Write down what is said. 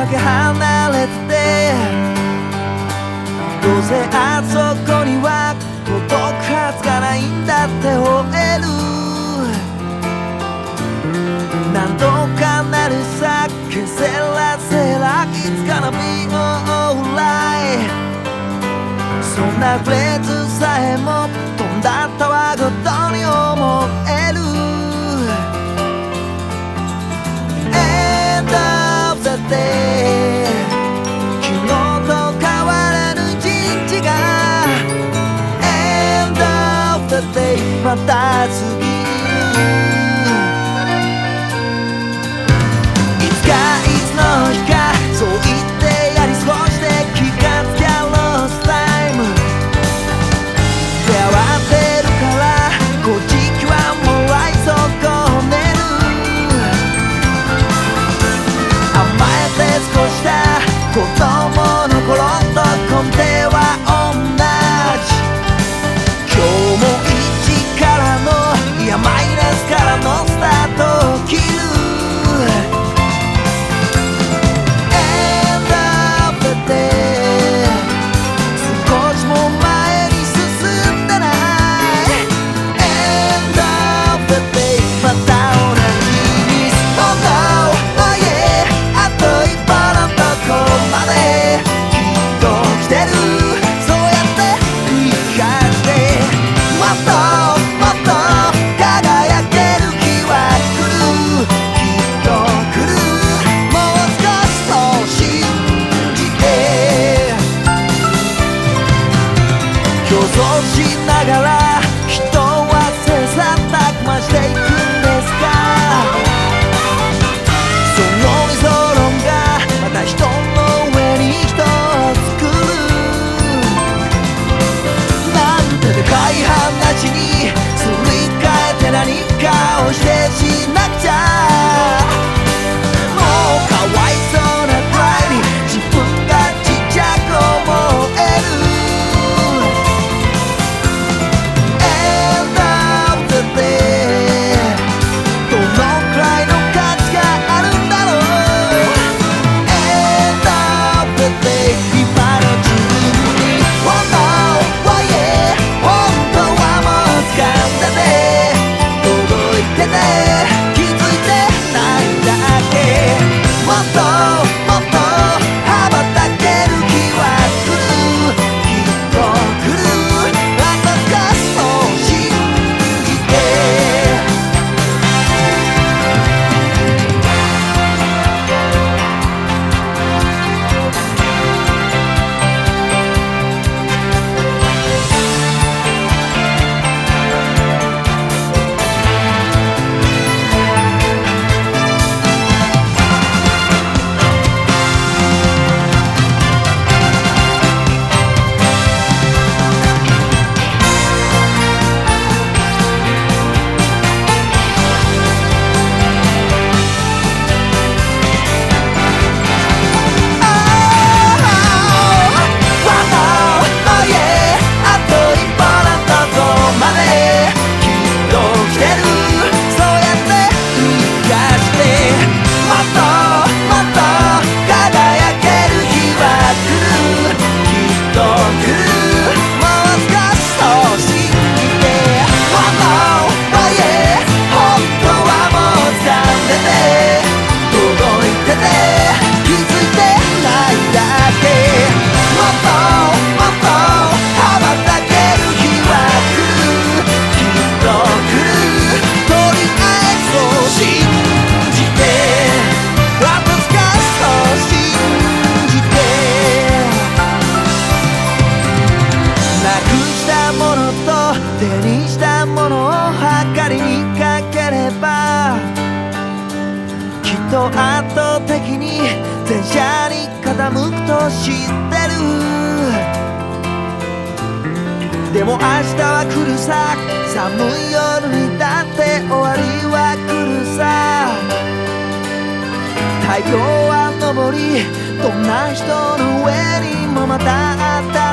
かけ離れててどうせあそこには届くはずがないんだって吠える。何度かなるさ消せらせらいつかの be オーライ。そんなフレーズさえも飛んだたわごとに思え That's. と圧倒的に電車に傾くと知ってるでも明日は来るさ寒い夜にだって終わりは来るさ太陽は昇りどんな人の上にもまたあった